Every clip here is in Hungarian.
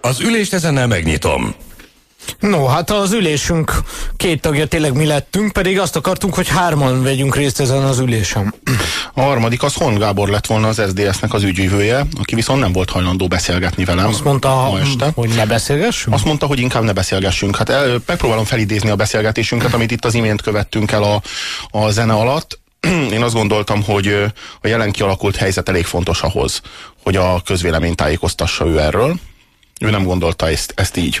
Az ülést ezennel megnyitom. No, hát az ülésünk két tagja tényleg mi lettünk, pedig azt akartunk, hogy hárman vegyünk részt ezen az ülésen. A harmadik az Hon Gábor lett volna az SZDSZ-nek az ügyvívője, aki viszont nem volt hajlandó beszélgetni velem. Azt mondta, ma este. hogy ne beszélgessünk? Azt mondta, hogy inkább ne beszélgessünk. Hát el, megpróbálom felidézni a beszélgetésünket, amit itt az imént követtünk el a, a zene alatt. Én azt gondoltam, hogy a jelen kialakult helyzet elég fontos ahhoz, hogy a közvélemény tájékoztassa ő erről ő nem gondolta ezt, ezt így.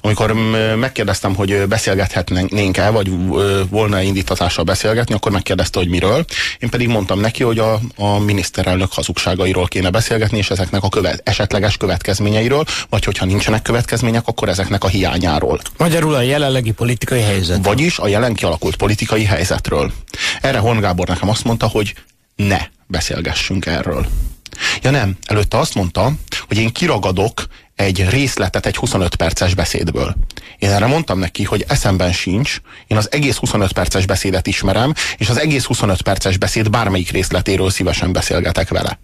Amikor megkérdeztem, hogy beszélgethetnénk-e, vagy volna indítatással beszélgetni, akkor megkérdezte, hogy miről. Én pedig mondtam neki, hogy a, a miniszterelnök hazugságairól kéne beszélgetni, és ezeknek a követ, esetleges következményeiről, vagy hogyha nincsenek következmények, akkor ezeknek a hiányáról. Magyarul a jelenlegi politikai helyzet. Vagyis a jelen kialakult politikai helyzetről. Erre Horn Gábor nekem azt mondta, hogy ne beszélgessünk erről. Ja nem, előtte azt mondta, hogy én kiragadok egy részletet egy 25 perces beszédből. Én erre mondtam neki, hogy eszemben sincs, én az egész 25 perces beszédet ismerem, és az egész 25 perces beszéd bármelyik részletéről szívesen beszélgetek vele.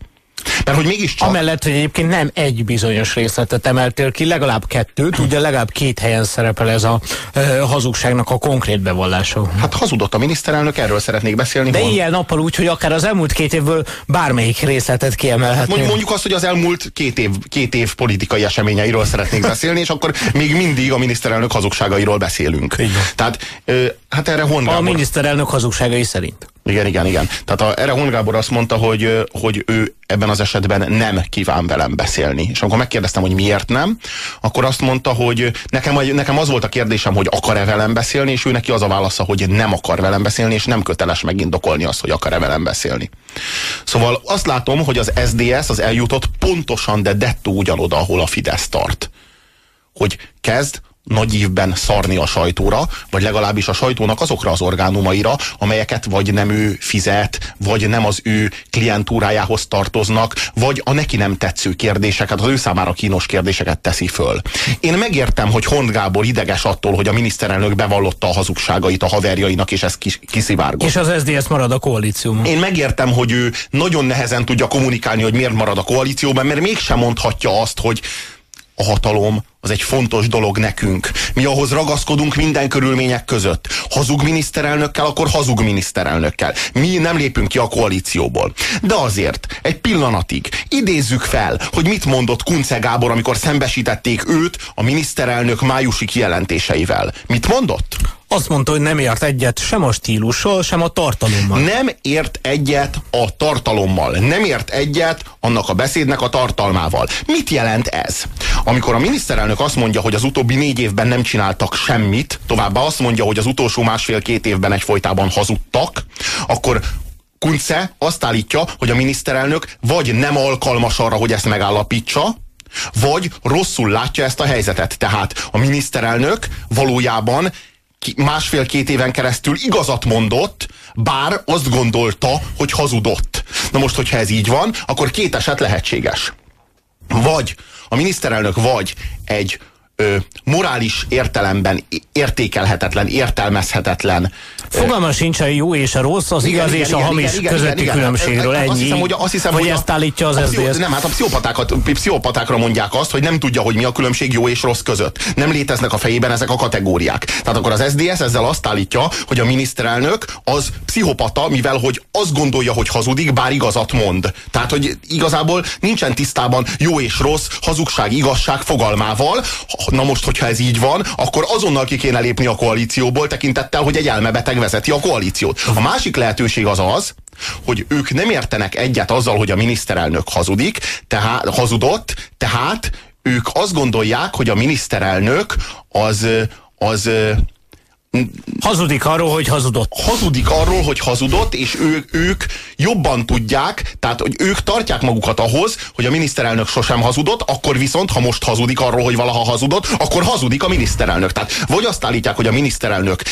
Mert hogy mégiscsak... Amellett, hogy egyébként nem egy bizonyos részletet emeltél ki, legalább kettőt, ugye legalább két helyen szerepel ez a e, hazugságnak a konkrét bevallása. Hát hazudott a miniszterelnök, erről szeretnék beszélni. De ilyen nappal úgy, hogy akár az elmúlt két évből bármelyik részletet kiemelhetnél. Mondjuk, mondjuk azt, hogy az elmúlt két év, két év politikai eseményeiről szeretnék beszélni, és akkor még mindig a miniszterelnök hazugságairól beszélünk. Igen. Tehát, hát erre Hongábor... A miniszterelnök hazugságai szerint. Igen, igen, igen. Tehát a, erre Hon Gábor azt mondta, hogy, hogy ő ebben az esetben nem kíván velem beszélni. És amikor megkérdeztem, hogy miért nem, akkor azt mondta, hogy nekem, nekem az volt a kérdésem, hogy akar-e velem beszélni, és ő neki az a válasza, hogy nem akar velem beszélni, és nem köteles megindokolni azt, hogy akar-e velem beszélni. Szóval azt látom, hogy az SDS az eljutott pontosan, de dettó ugyanoda, ahol a Fidesz tart. Hogy kezd nagy évben szarni a sajtóra, vagy legalábbis a sajtónak azokra az orgánumaira, amelyeket vagy nem ő fizet, vagy nem az ő klientúrájához tartoznak, vagy a neki nem tetsző kérdéseket, az ő számára kínos kérdéseket teszi föl. Én megértem, hogy Hont Gábor ideges attól, hogy a miniszterelnök bevallotta a hazugságait a haverjainak, és ez kiszivárgott. És az SZDSZ marad a koalícióban. Én megértem, hogy ő nagyon nehezen tudja kommunikálni, hogy miért marad a koalícióban, mert mégsem mondhatja azt, hogy a hatalom az egy fontos dolog nekünk. Mi ahhoz ragaszkodunk minden körülmények között. Hazug miniszterelnökkel, akkor hazug miniszterelnökkel. Mi nem lépünk ki a koalícióból. De azért, egy pillanatig idézzük fel, hogy mit mondott Kunce Gábor, amikor szembesítették őt a miniszterelnök májusi kijelentéseivel. Mit mondott? Azt mondta, hogy nem ért egyet sem a stílussal, sem a tartalommal. Nem ért egyet a tartalommal. Nem ért egyet annak a beszédnek a tartalmával. Mit jelent ez? Amikor a miniszterelnök azt mondja, hogy az utóbbi négy évben nem csináltak semmit, továbbá azt mondja, hogy az utolsó másfél-két évben egyfolytában hazudtak, akkor Kunce azt állítja, hogy a miniszterelnök vagy nem alkalmas arra, hogy ezt megállapítsa, vagy rosszul látja ezt a helyzetet. Tehát a miniszterelnök valójában másfél-két éven keresztül igazat mondott, bár azt gondolta, hogy hazudott. Na most, hogyha ez így van, akkor két eset lehetséges. Vagy a miniszterelnök vagy egy ö, morális értelemben értékelhetetlen, értelmezhetetlen. Fogalma sincs a jó és a rossz, az igen, igaz igen, és igen, a hamis igen, közötti igen, különbségről, ennyi. Azt hiszem, hogy, azt hiszem, hogy ezt állítja az SZDSZ. Nem, hát a pszichopatákat, pszichopatákra mondják azt, hogy nem tudja, hogy mi a különbség jó és rossz között. Nem léteznek a fejében ezek a kategóriák. Tehát akkor az SZDSZ ezzel azt állítja, hogy a miniszterelnök az pszichopata, mivel hogy azt gondolja, hogy hazudik, bár igazat mond. Tehát, hogy igazából nincsen tisztában jó és rossz, hazugság, igazság fogalmával, Na most, hogyha ez így van, akkor azonnal ki kéne lépni a koalícióból, tekintettel, hogy egy elmebeteg vezeti a koalíciót. A másik lehetőség az az, hogy ők nem értenek egyet azzal, hogy a miniszterelnök hazudik, tehát hazudott, tehát ők azt gondolják, hogy a miniszterelnök az, az Hazudik arról, hogy hazudott. Hazudik arról, hogy hazudott, és ő, ők jobban tudják, tehát hogy ők tartják magukat ahhoz, hogy a miniszterelnök sosem hazudott, akkor viszont, ha most hazudik arról, hogy valaha hazudott, akkor hazudik a miniszterelnök. Tehát vagy azt állítják, hogy a miniszterelnök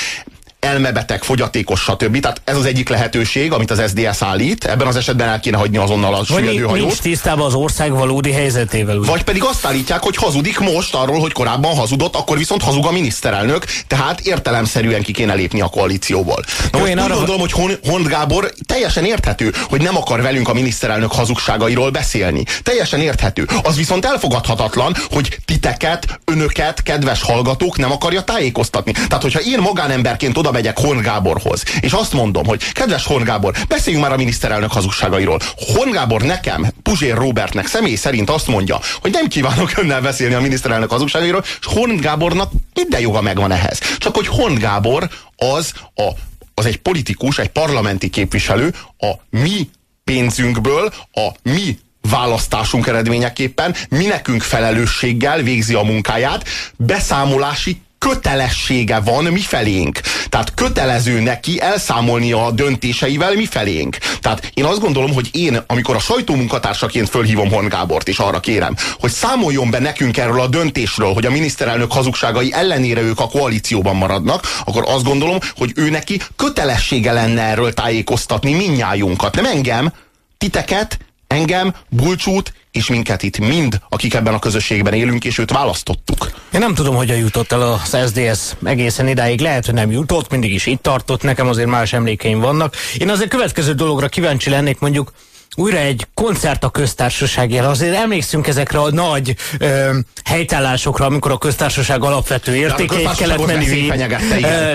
elmebeteg, fogyatékos, stb. Tehát ez az egyik lehetőség, amit az SDS állít. Ebben az esetben el kéne hagyni azonnal a süllyedőhajót. Nincs tisztában az ország valódi helyzetével. Ugye? Vagy pedig azt állítják, hogy hazudik most arról, hogy korábban hazudott, akkor viszont hazug a miniszterelnök, tehát értelemszerűen ki kéne lépni a koalícióból. Na most én arra... gondolom, hogy Hon, Hont Gábor teljesen érthető, hogy nem akar velünk a miniszterelnök hazugságairól beszélni. Teljesen érthető. Az viszont elfogadhatatlan, hogy titeket, önöket, kedves hallgatók nem akarja tájékoztatni. Tehát, hogyha én magánemberként oda oda megyek Horn Gáborhoz, és azt mondom, hogy kedves Horn Gábor, beszéljünk már a miniszterelnök hazugságairól. Horn Gábor nekem, Puzsér Robertnek személy szerint azt mondja, hogy nem kívánok önnel beszélni a miniszterelnök hazugságairól, és Horn Gábornak minden joga megvan ehhez. Csak hogy Horn Gábor az, a, az egy politikus, egy parlamenti képviselő, a mi pénzünkből, a mi választásunk eredményeképpen mi nekünk felelősséggel végzi a munkáját, beszámolási kötelessége van mi felénk. Tehát kötelező neki elszámolni a döntéseivel mi felénk. Tehát én azt gondolom, hogy én, amikor a sajtómunkatársaként fölhívom Hon Gábort, és arra kérem, hogy számoljon be nekünk erről a döntésről, hogy a miniszterelnök hazugságai ellenére ők a koalícióban maradnak, akkor azt gondolom, hogy ő neki kötelessége lenne erről tájékoztatni minnyájunkat. Nem engem, titeket, engem, Bulcsút és minket itt mind, akik ebben a közösségben élünk, és őt választottuk. Én nem tudom, hogy jutott el az SDS egészen idáig. Lehet, hogy nem jutott, mindig is itt tartott, nekem azért más emlékeim vannak. Én azért következő dologra kíváncsi lennék, mondjuk újra egy koncert a köztársaságért. Azért emlékszünk ezekre a nagy ö, helytállásokra, amikor a köztársaság alapvető értékeit kellett menni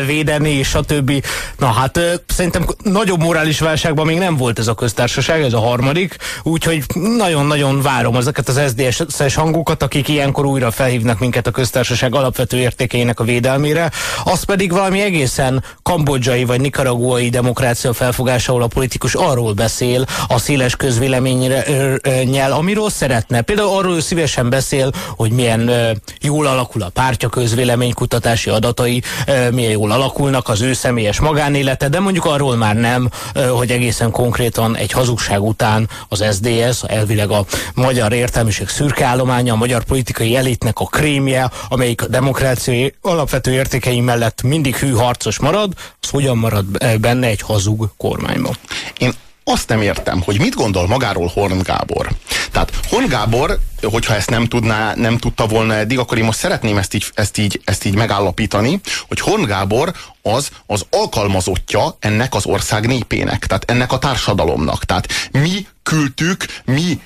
védeni, és stb. Na hát ö, szerintem nagyobb morális válságban még nem volt ez a köztársaság, ez a harmadik, úgyhogy nagyon-nagyon várom ezeket az SZDSZ-es hangokat, akik ilyenkor újra felhívnak minket a köztársaság alapvető értékeinek a védelmére. Az pedig valami egészen kambodzsai vagy nikaraguai demokrácia felfogása, ahol a politikus arról beszél a széles széles közvéleménynyel, amiről szeretne. Például arról szívesen beszél, hogy milyen jól alakul a pártja közvéleménykutatási adatai, milyen jól alakulnak az ő személyes magánélete, de mondjuk arról már nem, hogy egészen konkrétan egy hazugság után az SDS, elvileg a magyar értelmiség szürke állománya, a magyar politikai elitnek a krémje, amelyik a demokrácia alapvető értékei mellett mindig hű harcos marad, az hogyan marad benne egy hazug kormányban? Én azt nem értem, hogy mit gondol magáról Horn Gábor. Tehát Horn Gábor, hogyha ezt nem tudná, nem tudta volna eddig, akkor én most szeretném ezt így, ezt így, ezt így megállapítani, hogy Horn Gábor az az alkalmazottja ennek az ország népének, tehát ennek a társadalomnak. Tehát mi küldtük, mi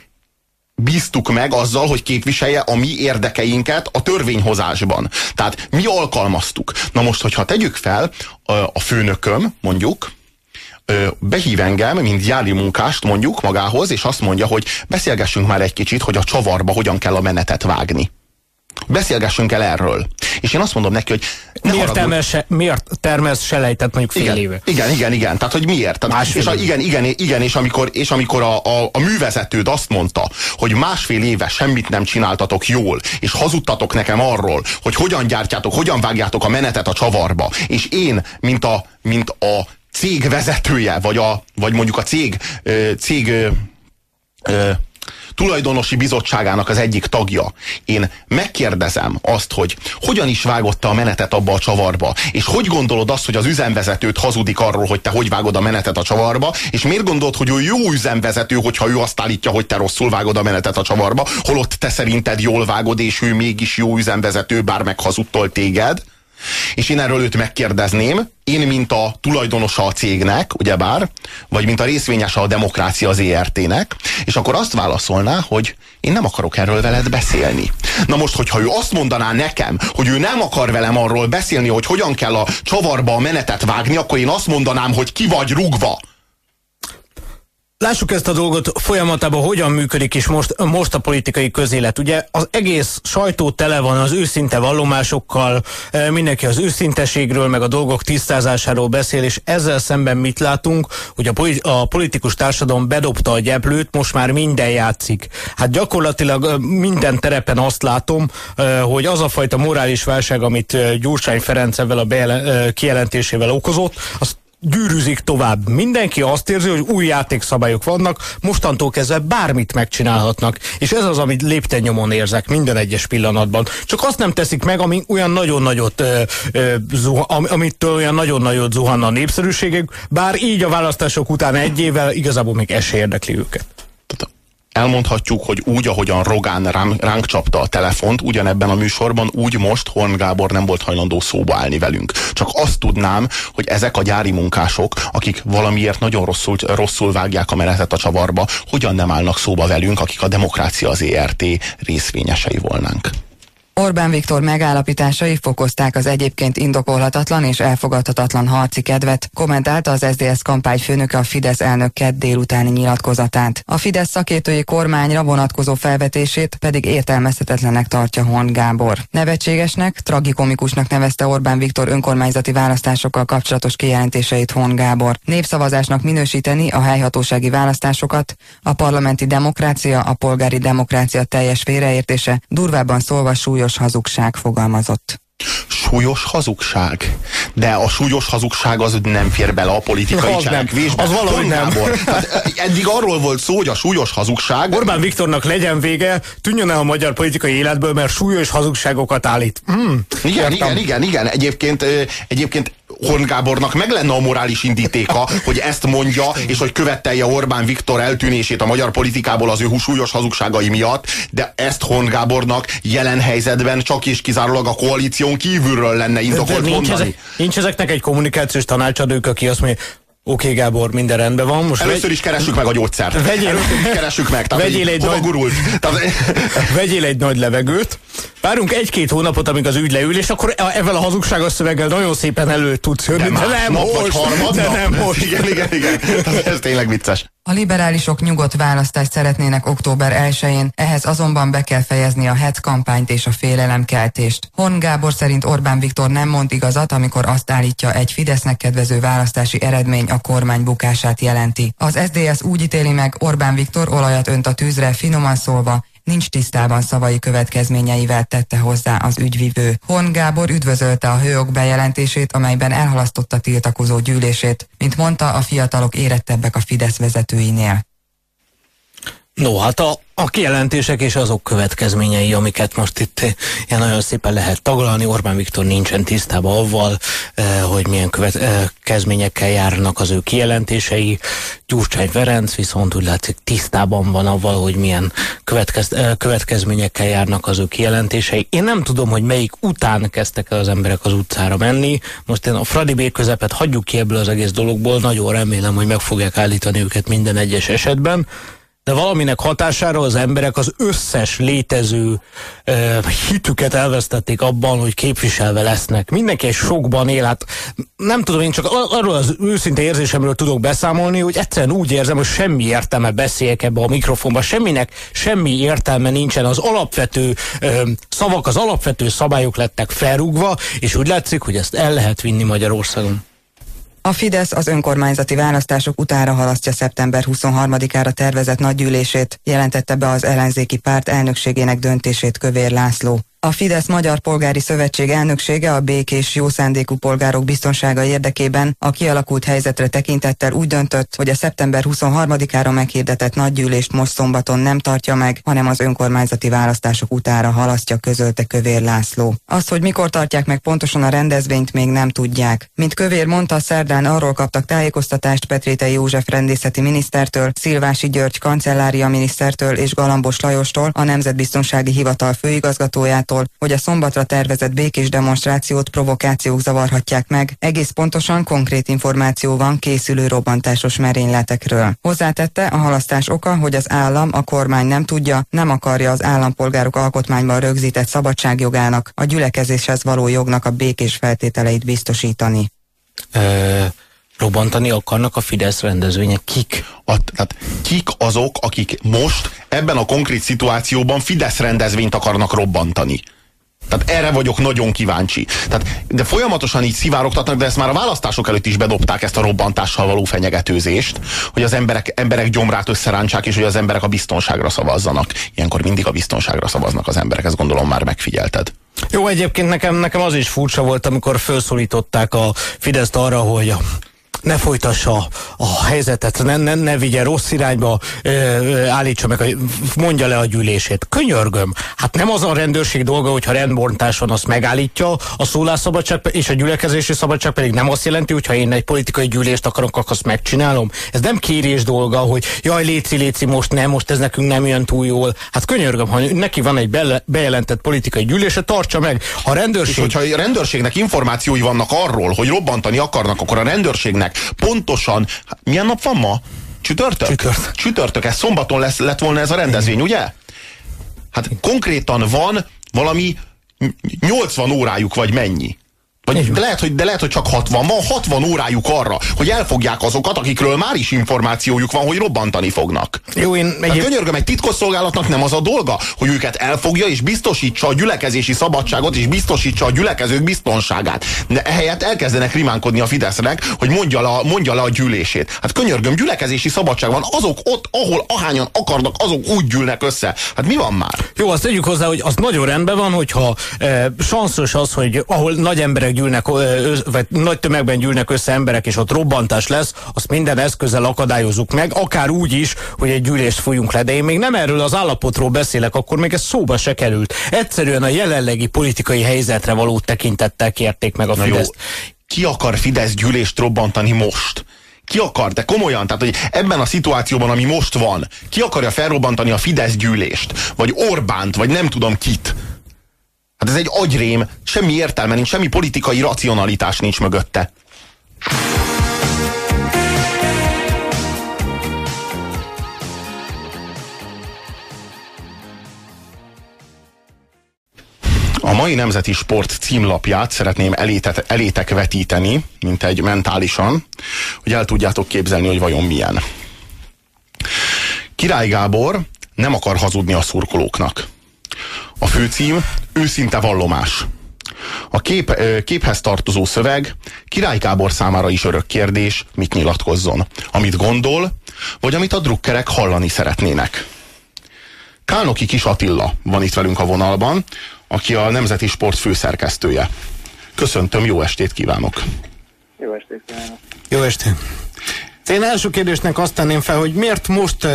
bíztuk meg azzal, hogy képviselje a mi érdekeinket a törvényhozásban. Tehát mi alkalmaztuk. Na most, hogyha tegyük fel, a főnököm, mondjuk, behív engem, mint gyári munkást mondjuk magához, és azt mondja, hogy beszélgessünk már egy kicsit, hogy a csavarba hogyan kell a menetet vágni. Beszélgessünk el erről. És én azt mondom neki, hogy miért, termel miért termesz selejtet mondjuk fél igen, éve? Igen, igen, igen. Tehát, hogy miért? Tehát, és a, igen, igen, igen, és amikor, és amikor a, a, a művezetőd azt mondta, hogy másfél éve semmit nem csináltatok jól, és hazudtatok nekem arról, hogy hogyan gyártjátok, hogyan vágjátok a menetet a csavarba, és én, mint a, mint a cég vezetője, vagy, a, vagy mondjuk a cég, cég tulajdonosi bizottságának az egyik tagja, én megkérdezem azt, hogy hogyan is vágott a menetet abba a csavarba, és hogy gondolod azt, hogy az üzemvezetőt hazudik arról, hogy te hogy vágod a menetet a csavarba, és miért gondolod, hogy ő jó üzemvezető, hogyha ő azt állítja, hogy te rosszul vágod a menetet a csavarba, holott te szerinted jól vágod, és ő mégis jó üzemvezető, bár meghazudtol téged? És én erről őt megkérdezném, én, mint a tulajdonosa a cégnek, ugyebár, vagy mint a részvényese a demokrácia az ERT-nek, és akkor azt válaszolná, hogy én nem akarok erről veled beszélni. Na most, hogyha ő azt mondaná nekem, hogy ő nem akar velem arról beszélni, hogy hogyan kell a csavarba a menetet vágni, akkor én azt mondanám, hogy ki vagy rugva. Lássuk ezt a dolgot folyamatában, hogyan működik is most, most a politikai közélet. Ugye az egész sajtó tele van az őszinte vallomásokkal, eh, mindenki az őszinteségről, meg a dolgok tisztázásáról beszél, és ezzel szemben mit látunk, hogy a, politikus társadalom bedobta a gyeplőt, most már minden játszik. Hát gyakorlatilag eh, minden terepen azt látom, eh, hogy az a fajta morális válság, amit Gyurcsány Ferenc ebben a kijelentésével okozott, az gyűrűzik tovább. Mindenki azt érzi, hogy új játékszabályok vannak, mostantól kezdve bármit megcsinálhatnak. És ez az, amit lépten nyomon érzek minden egyes pillanatban. Csak azt nem teszik meg, ami olyan nagyon nagyot ö, ö, zuha, amitől olyan nagyon nagyot zuhanna a népszerűségük, bár így a választások után egy évvel igazából még esély érdekli őket elmondhatjuk, hogy úgy, ahogyan Rogán ránk, ránk csapta a telefont, ugyanebben a műsorban, úgy most Horn Gábor nem volt hajlandó szóba állni velünk. Csak azt tudnám, hogy ezek a gyári munkások, akik valamiért nagyon rosszul, rosszul vágják a menetet a csavarba, hogyan nem állnak szóba velünk, akik a demokrácia az ERT részvényesei volnánk. Orbán Viktor megállapításai fokozták az egyébként indokolhatatlan és elfogadhatatlan harci kedvet, kommentálta az SZDSZ kampányfőnöke a Fidesz elnök kedd délutáni nyilatkozatát. A Fidesz szakértői kormányra vonatkozó felvetését pedig értelmezhetetlennek tartja Hon Gábor. Nevetségesnek, tragikomikusnak nevezte Orbán Viktor önkormányzati választásokkal kapcsolatos kijelentéseit Hon Gábor. Népszavazásnak minősíteni a helyhatósági választásokat, a parlamenti demokrácia, a polgári demokrácia teljes félreértése, durvábban szólva súlyos súlyos hazugság fogalmazott. Súlyos hazugság? De a súlyos hazugság az nem fér bele a politikai az cselekvésbe. Az valahogy nem. Hát, eddig arról volt szó, hogy a súlyos hazugság... Orbán Viktornak legyen vége, tűnjön el a magyar politikai életből, mert súlyos hazugságokat állít. Mm, igen, igen, igen, igen. Egyébként, egyébként Horn Gábornak meg lenne a morális indítéka, hogy ezt mondja, és hogy követelje Orbán Viktor eltűnését a magyar politikából az ő súlyos hazugságai miatt, de ezt Horn Gábornak jelen helyzetben csak és kizárólag a koalíción kívülről lenne indokolt nincs mondani. Ezek, nincs ezeknek egy kommunikációs tanácsadók, aki azt mondja, Oké, okay, Gábor, minden rendben van. Most Először vegy... is keressük meg a gyógyszert. Vegyél, Először is keressük meg. Tehát vegyél, egy nagy... gurult? Tehát... vegyél egy nagy levegőt, várunk egy-két hónapot, amíg az ügy leül, és akkor ezzel a hazugságos szöveggel nagyon szépen elő tudsz jönni. De, de nem most, vagy harmad de nem most. Igen, igen, igen. Ez tényleg vicces. A liberálisok nyugodt választást szeretnének október 1-én, ehhez azonban be kell fejezni a het kampányt és a félelemkeltést. Horn Gábor szerint Orbán Viktor nem mond igazat, amikor azt állítja, egy Fidesznek kedvező választási eredmény a kormány bukását jelenti. Az SDS úgy ítéli meg, Orbán Viktor olajat önt a tűzre, finoman szólva, nincs tisztában szavai következményeivel tette hozzá az ügyvivő. Hon Gábor üdvözölte a hőok bejelentését, amelyben elhalasztotta tiltakozó gyűlését. Mint mondta, a fiatalok érettebbek a Fidesz vezetőinél. No, hát a, a kijelentések és azok következményei, amiket most itt eh, ilyen nagyon szépen lehet taglalni. Orbán Viktor nincsen tisztában avval, eh, hogy milyen következményekkel járnak az ő kijelentései. Gyurcsány Ferenc viszont úgy látszik tisztában van avval, hogy milyen következ, eh, következményekkel járnak az ő kijelentései. Én nem tudom, hogy melyik után kezdtek el az emberek az utcára menni. Most én a Fradi B közepet hagyjuk ki ebből az egész dologból. Nagyon remélem, hogy meg fogják állítani őket minden egyes esetben de valaminek hatására az emberek az összes létező uh, hitüket elvesztették abban, hogy képviselve lesznek. Mindenki egy sokban él, hát nem tudom, én csak arról az őszinte érzésemről tudok beszámolni, hogy egyszerűen úgy érzem, hogy semmi értelme beszéljek ebbe a mikrofonba, semminek semmi értelme nincsen. Az alapvető uh, szavak, az alapvető szabályok lettek felrúgva, és úgy látszik, hogy ezt el lehet vinni Magyarországon. A Fidesz az önkormányzati választások utára halasztja szeptember 23-ára tervezett nagygyűlését, jelentette be az ellenzéki párt elnökségének döntését Kövér László. A Fidesz Magyar Polgári Szövetség elnöksége a békés jó szándékú polgárok biztonsága érdekében a kialakult helyzetre tekintettel úgy döntött, hogy a szeptember 23-ára meghirdetett nagygyűlést most szombaton nem tartja meg, hanem az önkormányzati választások utára halasztja, közölte Kövér László. Az, hogy mikor tartják meg pontosan a rendezvényt, még nem tudják. Mint Kövér mondta, szerdán arról kaptak tájékoztatást Petrétei József rendészeti minisztertől, Szilvási György kancellária minisztertől és Galambos Lajostól, a Nemzetbiztonsági Hivatal főigazgatóját attól, hogy a szombatra tervezett békés demonstrációt provokációk zavarhatják meg. Egész pontosan konkrét információ van készülő robbantásos merényletekről. Hozzátette, a halasztás oka, hogy az állam, a kormány nem tudja, nem akarja az állampolgárok alkotmányban rögzített szabadságjogának, a gyülekezéshez való jognak a békés feltételeit biztosítani. Ö robbantani akarnak a Fidesz rendezvények. Kik? A, tehát kik azok, akik most ebben a konkrét szituációban Fidesz rendezvényt akarnak robbantani? Tehát erre vagyok nagyon kíváncsi. Tehát, de folyamatosan így szivárogtatnak, de ezt már a választások előtt is bedobták ezt a robbantással való fenyegetőzést, hogy az emberek, emberek gyomrát összerántsák, és hogy az emberek a biztonságra szavazzanak. Ilyenkor mindig a biztonságra szavaznak az emberek, ezt gondolom már megfigyelted. Jó, egyébként nekem, nekem az is furcsa volt, amikor felszólították a Fideszt arra, hogy ne folytassa a helyzetet, ne, ne, ne vigye rossz irányba, ö, állítsa meg, mondja le a gyűlését. Könyörgöm. Hát nem az a rendőrség dolga, hogyha rendbontás van, azt megállítja, a szólásszabadság és a gyülekezési szabadság pedig nem azt jelenti, hogy ha én egy politikai gyűlést akarok, akkor azt megcsinálom. Ez nem kérés dolga, hogy jaj, léci, léci, most nem, most ez nekünk nem jön túl jól. Hát könyörgöm, ha neki van egy be, bejelentett politikai gyűlése, tartsa meg. Ha a rendőrség... És hogyha a rendőrségnek információi vannak arról, hogy robbantani akarnak, akkor a rendőrségnek pontosan, milyen nap van ma? Csütörtök? Csütörtök. Csütörtök, ez szombaton lesz, lett volna ez a rendezvény, ugye? Hát konkrétan van valami 80 órájuk, vagy mennyi? Vagy de, lehet, hogy, de lehet, hogy csak 60. Van 60 órájuk arra, hogy elfogják azokat, akikről már is információjuk van, hogy robbantani fognak. Jó, én egyéb... hát könyörgöm, egy titkosszolgálatnak nem az a dolga, hogy őket elfogja és biztosítsa a gyülekezési szabadságot és biztosítsa a gyülekezők biztonságát. De ehelyett elkezdenek rimánkodni a Fidesznek, hogy mondja le, mondja le a gyűlését. Hát könyörgöm, gyülekezési szabadság van, azok ott, ahol ahányan akarnak, azok úgy gyűlnek össze. Hát mi van már? Jó, azt tegyük hozzá, hogy az nagyon rendben van, hogyha e, sanszos az, hogy ahol nagy emberek gyűlnek, vagy nagy tömegben gyűlnek össze emberek, és ott robbantás lesz, azt minden eszközzel akadályozunk meg, akár úgy is, hogy egy gyűlést fújunk le. De én még nem erről az állapotról beszélek, akkor még ez szóba se került. Egyszerűen a jelenlegi politikai helyzetre való tekintettel kérték meg a Fideszt. Ki akar Fidesz gyűlést robbantani most? Ki akar, de komolyan, tehát hogy ebben a szituációban, ami most van, ki akarja felrobbantani a Fidesz gyűlést? Vagy Orbánt, vagy nem tudom kit? Hát ez egy agyrém, semmi értelme nincs, semmi politikai racionalitás nincs mögötte. A mai Nemzeti Sport címlapját szeretném elétet, elétek vetíteni, mint egy mentálisan, hogy el tudjátok képzelni, hogy vajon milyen. Király Gábor nem akar hazudni a szurkolóknak. A főcím őszinte vallomás. A kép, képhez tartozó szöveg Király Gábor számára is örök kérdés, mit nyilatkozzon. Amit gondol, vagy amit a drukkerek hallani szeretnének. Kálnoki Kis Attila van itt velünk a vonalban, aki a Nemzeti Sport főszerkesztője. Köszöntöm, jó estét kívánok! Jó estét kívánok! Jó estét! Én első kérdésnek azt tenném fel, hogy miért most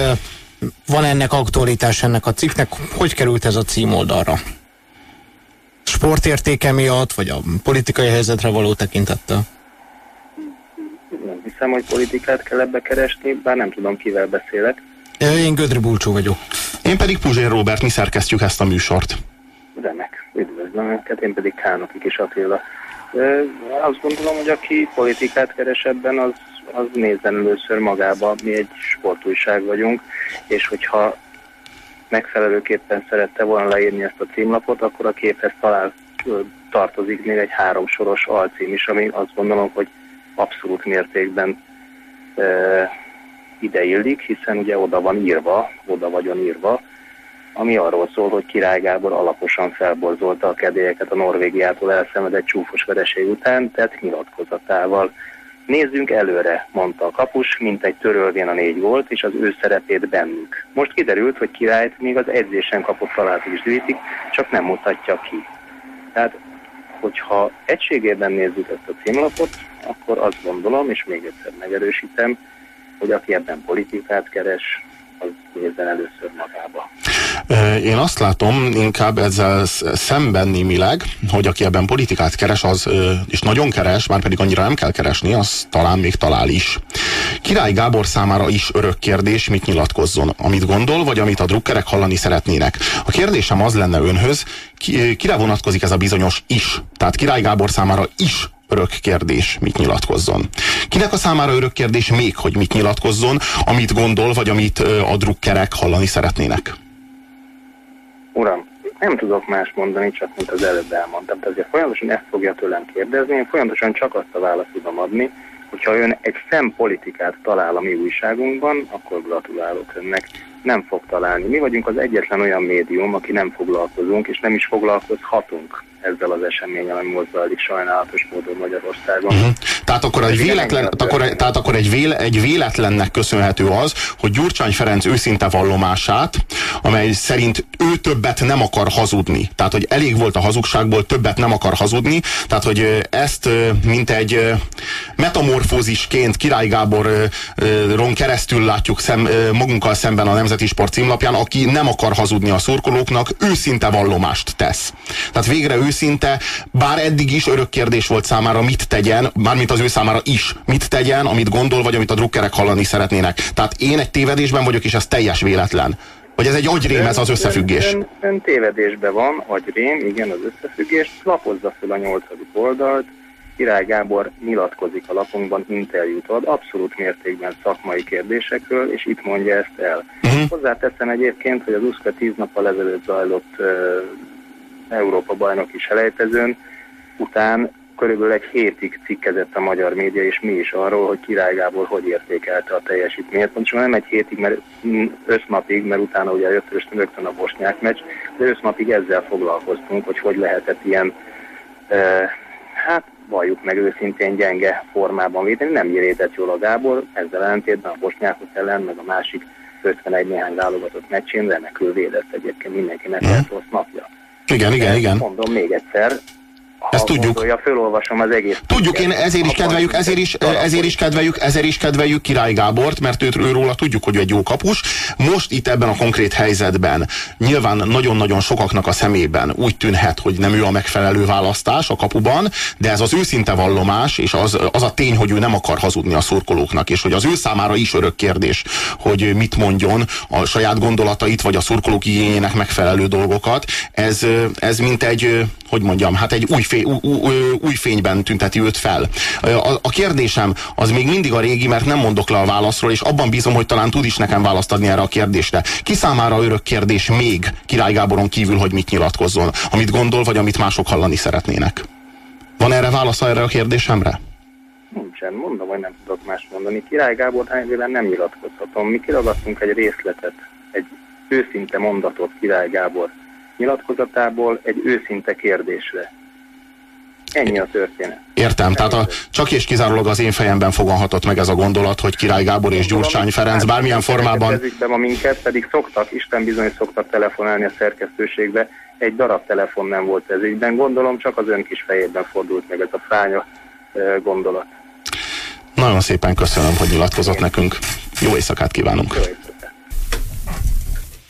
van ennek aktualitás ennek a cikknek? Hogy került ez a címoldalra? Sportértéke miatt, vagy a politikai helyzetre való tekintettel? Nem hiszem, hogy politikát kell ebbe keresni, bár nem tudom, kivel beszélek. Én Gödri Bulcsó vagyok. Én pedig Puzsér Robert, mi szerkesztjük ezt a műsort. Remek, üdvözlöm őket, én pedig Kálnoki Kis Attila. Azt gondolom, hogy aki politikát keres ebben, az az nézzen először magába. Mi egy sportújság vagyunk, és hogyha megfelelőképpen szerette volna leírni ezt a címlapot, akkor a képhez talán tartozik még egy háromsoros alcím is, ami azt gondolom, hogy abszolút mértékben e, ideillik, hiszen ugye oda van írva, oda vagyon írva, ami arról szól, hogy Király Gábor alaposan felborzolta a kedélyeket a Norvégiától elszenvedett csúfos vereség után, tehát nyilatkozatával Nézzünk előre, mondta a kapus, mint egy törölvén a négy volt, és az ő szerepét bennük. Most kiderült, hogy királyt még az edzésen kapott találatot is gyűjtik, csak nem mutatja ki. Tehát, hogyha egységében nézzük ezt a címlapot, akkor azt gondolom, és még egyszer megerősítem, hogy aki ebben politikát keres, Én azt látom inkább ezzel szemben némileg, hogy aki ebben politikát keres, az is nagyon keres, már pedig annyira nem kell keresni, az talán még talál is. Király Gábor számára is örök kérdés, mit nyilatkozzon, amit gondol, vagy amit a drukkerek hallani szeretnének. A kérdésem az lenne önhöz, ki, kire vonatkozik ez a bizonyos is? Tehát Király Gábor számára is örök kérdés, mit nyilatkozzon. Kinek a számára örök kérdés még, hogy mit nyilatkozzon, amit gondol, vagy amit a drukkerek hallani szeretnének? Uram, nem tudok más mondani, csak mint az előbb elmondtam. Tehát azért folyamatosan ezt fogja tőlem kérdezni, én folyamatosan csak azt a választ tudom adni, Hogyha ön egy szempolitikát talál a mi újságunkban, akkor gratulálok önnek. Nem fog találni. Mi vagyunk az egyetlen olyan médium, aki nem foglalkozunk, és nem is foglalkozhatunk ezzel az eseményel, ami most zajlik sajnálatos módon Magyarországon. Uh-huh. Tehát akkor egy, véletlen, akkor, tehát akkor egy, véle, egy véletlennek köszönhető az, hogy Gyurcsány Ferenc őszinte vallomását, amely szerint ő többet nem akar hazudni. Tehát, hogy elég volt a hazugságból, többet nem akar hazudni. Tehát, hogy ezt mint egy metamorfózisként Király Gáboron keresztül látjuk szem, magunkkal szemben a Nemzeti Sport címlapján, aki nem akar hazudni a szurkolóknak, őszinte vallomást tesz. Tehát végre ő őszinte, bár eddig is örök kérdés volt számára, mit tegyen, mármint az ő számára is, mit tegyen, amit gondol, vagy amit a drukkerek hallani szeretnének. Tehát én egy tévedésben vagyok, és ez teljes véletlen. Vagy ez egy agyrém, ez az összefüggés? Ön, ön, ön tévedésben van, agyrém, igen, az összefüggés. Lapozza fel a nyolcadik oldalt, Király Gábor nyilatkozik a lapunkban, interjút ad, abszolút mértékben szakmai kérdésekről, és itt mondja ezt el. Uh-huh. Hozzáteszem egyébként, hogy az USZKA tíz nappal ezelőtt zajlott uh, Európa bajnoki selejtezőn, után körülbelül egy hétig cikkezett a magyar média, és mi is arról, hogy Király Gábor hogy értékelte a teljesítményt. Pontosan nem egy hétig, mert össznapig, mert utána ugye jött rögtön a bosnyák meccs, de össznapig ezzel foglalkoztunk, hogy hogy lehetett ilyen, e, hát valljuk meg őszintén gyenge formában védeni. Nem nyirétett jól a Gábor, ezzel ellentétben a bosnyákok ellen, meg a másik 51 néhány válogatott meccsén remekül védett egyébként mindenkinek mm. rossz napja. Igen, igen, igen. Mondom még egyszer, ezt tudjuk. Gondolja, fölolvasom az egész. Tudjuk, én ezért is kedveljük, ezért is, ezért is kedveljük, ezért is kedveljük Király Gábort, mert őt, őróla tudjuk, hogy egy jó kapus. Most itt ebben a konkrét helyzetben nyilván nagyon-nagyon sokaknak a szemében úgy tűnhet, hogy nem ő a megfelelő választás a kapuban, de ez az őszinte vallomás, és az, az a tény, hogy ő nem akar hazudni a szurkolóknak, és hogy az ő számára is örök kérdés, hogy mit mondjon a saját gondolatait, vagy a szurkolók igényének megfelelő dolgokat. Ez, ez mint egy, hogy mondjam, hát egy új fény, új, fényben tünteti őt fel. A, a kérdésem az még mindig a régi, mert nem mondok le a válaszról, és abban bízom, hogy talán tud is nekem választ adni erre a kérdésre. Ki számára örök kérdés még Király Gáboron kívül, hogy mit nyilatkozzon, amit gondol, vagy amit mások hallani szeretnének? Van erre válasz erre a kérdésemre? Nincsen, mondom, hogy nem tudok más mondani. Király Gábor hányvélen nem nyilatkozhatom. Mi kiragadtunk egy részletet, egy őszinte mondatot Király Gábor nyilatkozatából egy őszinte kérdésre. Ennyi a történet. Értem, tehát a, csak és kizárólag az én fejemben fogalhatott meg ez a gondolat, hogy Király Gábor és Gyurcsány Ferenc bármilyen formában... Ezükben ma minket, pedig szoktak, Isten bizony szoktak telefonálni a szerkesztőségbe, egy darab telefon nem volt ez ügyben. Gondolom csak az ön kis fejében fordult meg ez a fránya gondolat. Nagyon szépen köszönöm, hogy nyilatkozott nekünk. Jó éjszakát kívánunk! Jó éjszakát.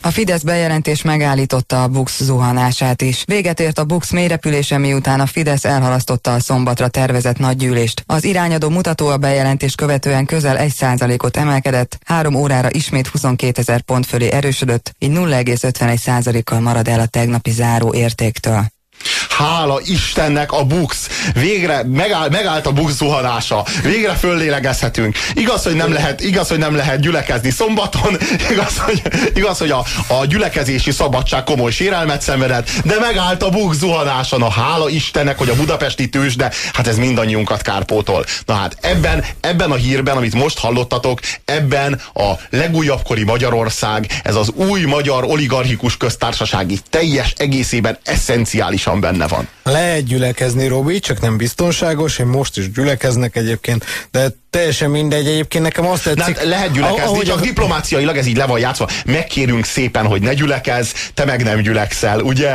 A Fidesz bejelentés megállította a Bux zuhanását is. Véget ért a Bux mélyrepülése, miután a Fidesz elhalasztotta a szombatra tervezett nagygyűlést. Az irányadó mutató a bejelentés követően közel 1%-ot emelkedett, három órára ismét 22 ezer pont fölé erősödött, így 0,51%-kal marad el a tegnapi záró értéktől. Hála Istennek a bux. Végre megáll, megállt a bux zuhanása. Végre föllélegezhetünk. Igaz, hogy nem lehet, igaz, hogy nem lehet gyülekezni szombaton. Igaz, hogy, igaz, hogy a, a gyülekezési szabadság komoly sérelmet szenvedett, de megállt a bux zuhanása. Na hála Istennek, hogy a budapesti tős, de hát ez mindannyiunkat kárpótol. Na hát ebben, ebben a hírben, amit most hallottatok, ebben a legújabb kori Magyarország, ez az új magyar oligarchikus köztársasági teljes egészében eszenciálisan biztosan benne van. Lehet gyülekezni, Robi, csak nem biztonságos, én most is gyülekeznek egyébként, de teljesen mindegy, egyébként nekem azt tetszik... Hát lehet gyülekezni, ahogy csak a... diplomáciailag ez így le van játszva. Megkérünk szépen, hogy ne gyülekez, te meg nem gyülekszel, ugye?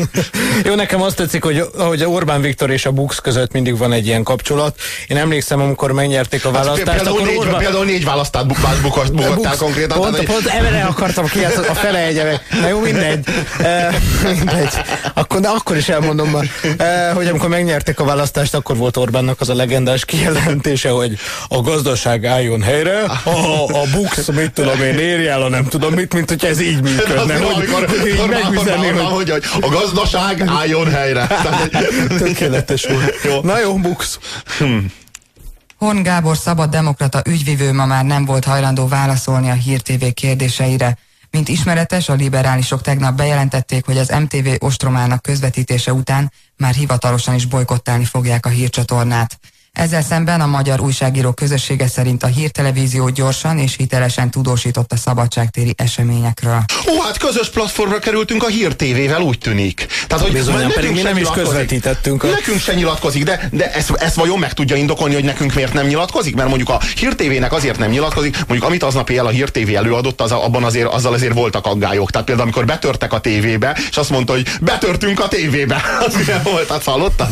Jó, nekem azt tetszik, hogy, hogy Orbán Viktor és a Bux között mindig van egy ilyen kapcsolat. Én emlékszem, amikor megnyerték a választást, hát, például, négy, Orbán... például négy választát bukottál konkrétan. Pont, pont, pont emberre akartam ki, a fele egyebe. Na jó, mindegy. E, mindegy. Akkor, de akkor is elmondom, e, hogy amikor megnyerték a választást, akkor volt Orbánnak az a legendás kijelentése, hogy a gazdaság álljon helyre, a, a bux, mit tudom én, érj el, a nem tudom mit, mint hogy ez így működne. Hogy, amikor, hogy így megüzeni, hogy... hogy... a gazdaság álljon helyre. Tökéletes úr. Jó. Na jó, bux. Hmm. Horn Gábor szabad demokrata ügyvivő ma már nem volt hajlandó válaszolni a Hír TV kérdéseire. Mint ismeretes, a liberálisok tegnap bejelentették, hogy az MTV ostromának közvetítése után már hivatalosan is bolykottálni fogják a hírcsatornát. Ezzel szemben a magyar újságíró közössége szerint a hírtelevízió gyorsan és hitelesen tudósított a szabadságtéri eseményekről. Ó, hát közös platformra kerültünk a Hír TV-vel, úgy tűnik. Tehát, hogy Bizony, pedig mi nem is közvetítettünk. A... Nekünk se nyilatkozik, de, de ezt, ezt vajon meg tudja indokolni, hogy nekünk miért nem nyilatkozik? Mert mondjuk a Hír TV-nek azért nem nyilatkozik, mondjuk amit aznap éjjel a Hír TV előadott, az, abban azért, azzal azért voltak aggályok. Tehát például amikor betörtek a tévébe, és azt mondta, hogy betörtünk a tévébe. Az milyen volt, hát hallottad?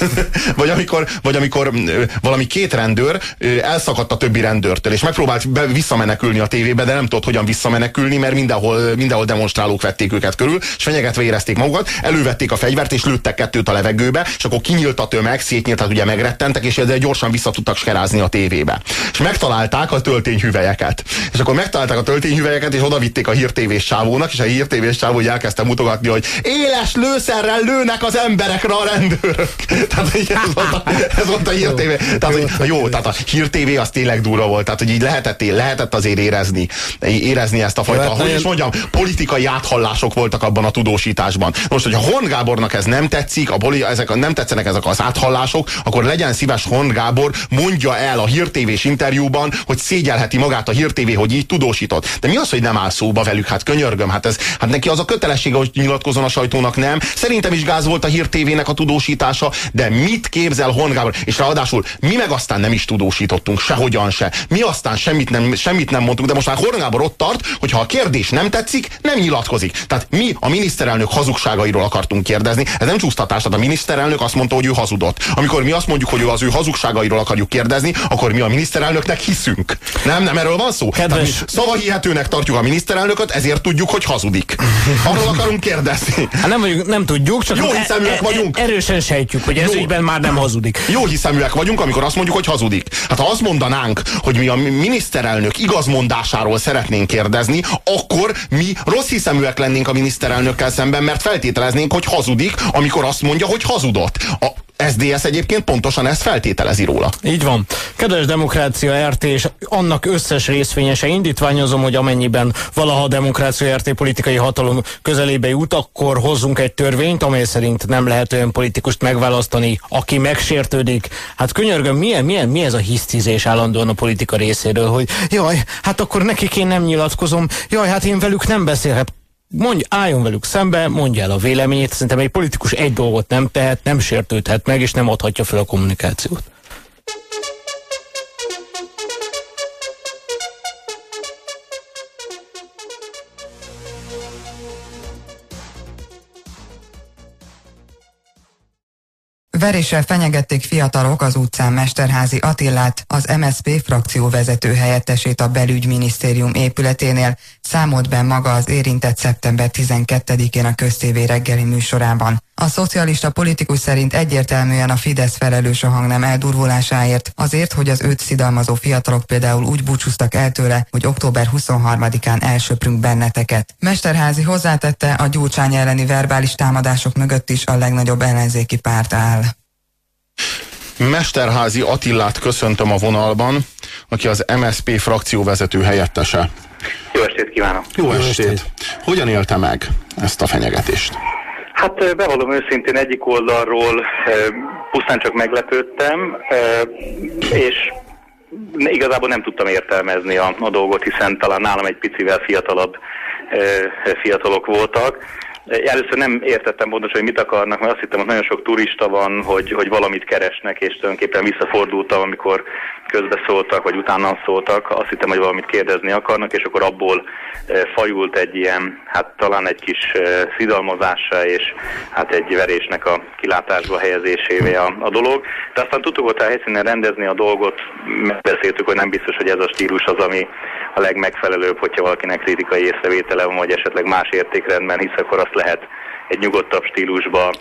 vagy amikor, vagy amikor valami két rendőr elszakadt a többi rendőrtől, és megpróbált be, visszamenekülni a tévébe, de nem tudott hogyan visszamenekülni, mert mindenhol, mindenhol demonstrálók vették őket körül, és fenyegetve érezték magukat, elővették a fegyvert, és lőttek kettőt a levegőbe, és akkor kinyílt a tömeg, szétnyílt, hát ugye megrettentek, és de gyorsan vissza tudtak skerázni a tévébe. És megtalálták a töltényhüvelyeket. És akkor megtalálták a töltényhüvelyeket, és oda vitték a hírtévés sávónak, és a hírtévés sávó elkezdte mutogatni, hogy éles lőszerrel lőnek az emberekre a rendőrök. Tehát ez volt a, ez volt a hírtévé. Tehát, hogy, jó, tehát a hírtévé az tényleg durva volt. Tehát, hogy így lehetett, lehetett azért érezni, érezni ezt a fajta, jó, hát hogy is mondjam, politikai áthallások voltak abban a tudósításban. Most, hogyha Horn Gábornak ez nem tetszik, a poli, ezek, nem tetszenek ezek az áthallások, akkor legyen szíves Horn Gábor, mondja el a hírtévés interjúban, hogy szégyelheti magát a hírtévé, hogy így tudósított. De mi az, hogy nem áll szóba velük? Hát könyörgöm, hát, ez, hát neki az a kötelessége, hogy nyilatkozon a sajtónak, nem. Szerintem is gáz volt a hírtévének a tudósítása, de mit képzel Horn Gábor? És ráadásul mi meg aztán nem is tudósítottunk, sehogyan se. Mi aztán semmit nem, semmit nem mondtunk, de most már Horn Gábor ott tart, hogy ha a kérdés nem tetszik, nem nyilatkozik. Tehát mi a miniszterelnök hazugságairól akartunk kérdezni. Ez nem csúsztatás, tehát a miniszterelnök azt mondta, hogy ő hazudott. Amikor mi azt mondjuk, hogy ő az ő hazugságairól akarjuk kérdezni, akkor mi a miniszterelnöknek hiszünk. Nem, nem erről van szó. Kedves... Szavahihetőnek tartjuk a miniszterelnököt, ezért tudjuk, hogy hazudik. Arról akarunk kérdezni. Hát nem, vagyunk, nem tudjuk, csak Jó hiszeműek e, e, vagyunk. Erősen sejtjük, hogy ez ügyben már nem hazudik. Jó hiszeműek vagyunk, amikor azt mondjuk, hogy hazudik. Hát ha azt mondanánk, hogy mi a miniszterelnök igazmondásáról szeretnénk kérdezni, akkor mi rossz hiszeműek lennénk a miniszterelnökkel szemben, mert feltételeznénk, hogy hazudik, amikor azt mondja, hogy hazudott. A, SDS egyébként pontosan ezt feltételezi róla. Így van. Kedves Demokrácia RT és annak összes részvényese indítványozom, hogy amennyiben valaha a Demokrácia RT politikai hatalom közelébe jut, akkor hozzunk egy törvényt, amely szerint nem lehet olyan politikust megválasztani, aki megsértődik. Hát könyörgöm, milyen, milyen, mi ez a hisztizés állandóan a politika részéről, hogy jaj, hát akkor nekik én nem nyilatkozom, jaj, hát én velük nem beszélhet mondj, álljon velük szembe, mondja el a véleményét. Szerintem egy politikus egy dolgot nem tehet, nem sértődhet meg, és nem adhatja fel a kommunikációt. Veréssel fenyegették fiatalok az utcán Mesterházi Attillát, az MSP frakció vezető helyettesét a belügyminisztérium épületénél, számolt be maga az érintett szeptember 12-én a köztévé reggeli műsorában. A szocialista politikus szerint egyértelműen a Fidesz felelős a hangnem eldurvulásáért, azért, hogy az őt szidalmazó fiatalok például úgy búcsúztak el tőle, hogy október 23-án elsöprünk benneteket. Mesterházi hozzátette, a gyurcsány elleni verbális támadások mögött is a legnagyobb ellenzéki párt áll. Mesterházi Attillát köszöntöm a vonalban, aki az MSP frakció vezető helyettese. Jó estét kívánok! Jó, estét! Hogyan élte meg ezt a fenyegetést? Hát bevallom őszintén egyik oldalról pusztán csak meglepődtem, és igazából nem tudtam értelmezni a, a dolgot, hiszen talán nálam egy picivel fiatalabb fiatalok voltak. Először nem értettem pontosan, hogy mit akarnak, mert azt hittem, hogy nagyon sok turista van, hogy, hogy valamit keresnek, és tulajdonképpen visszafordultam, amikor közbeszóltak, vagy utána szóltak, azt hittem, hogy valamit kérdezni akarnak, és akkor abból e, fajult egy ilyen, hát talán egy kis e, szidalmazása, és hát egy verésnek a kilátásba helyezésévé a, a dolog. De aztán tudtuk ott a helyszínen rendezni a dolgot, megbeszéltük, hogy nem biztos, hogy ez a stílus az, ami a legmegfelelőbb, hogyha valakinek kritikai észrevétele van, vagy esetleg más értékrendben, hisz akkor azt lehet egy nyugodtabb stílusba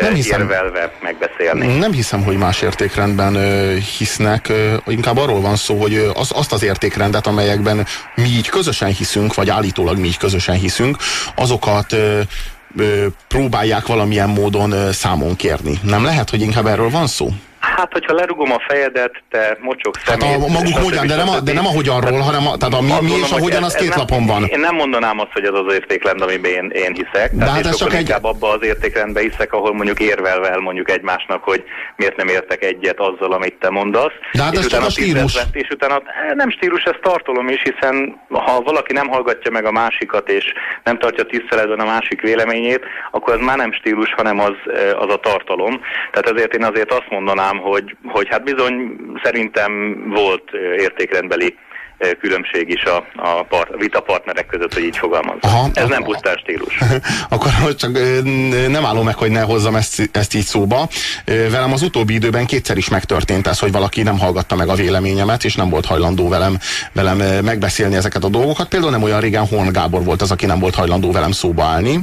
nem hiszem, érvelve megbeszélni. Nem hiszem, hogy más értékrendben ö, hisznek. Ö, inkább arról van szó, hogy az, azt az értékrendet, amelyekben mi így közösen hiszünk, vagy állítólag mi így közösen hiszünk, azokat próbálják valamilyen módon számon kérni. Nem lehet, hogy inkább erről van szó? Hát, hogyha lerugom a fejedet, te mocsok szemét. Hát a maguk hogyan, de nem, a, de nem a hogyanról, hanem a, tehát a mi, mi és a hogyan, az két lapon van. Én nem mondanám azt, hogy ez az értékrend, amiben én, én hiszek. De Tehát hát ez csak egy- inkább abba az értékrendbe hiszek, ahol mondjuk érvelvel mondjuk egymásnak, hogy miért nem értek egyet azzal, amit te mondasz. De hát és ez csak a stílus. tízezret- És utána eh, nem stílus, ez tartalom is, hiszen ha valaki nem hallgatja meg a másikat, és nem tartja tiszteletben a másik véleményét, akkor ez már nem stílus, hanem az, eh, az a tartalom. Tehát ezért én azért azt mondanám, hogy, hogy hát bizony szerintem volt értékrendbeli különbség is a, a, part, a vita partnerek között, hogy így fogalmazom. Aha, Ez aha. nem pusztán stílus. Akkor most csak nem állom meg, hogy ne hozzam ezt, ezt így szóba. Velem az utóbbi időben kétszer is megtörtént ez, hogy valaki nem hallgatta meg a véleményemet, és nem volt hajlandó velem, velem megbeszélni ezeket a dolgokat. Például nem olyan régen Horn Gábor volt az, aki nem volt hajlandó velem szóba állni,